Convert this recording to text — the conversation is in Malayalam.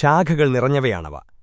ശാഖകൾ നിറഞ്ഞവയാണവ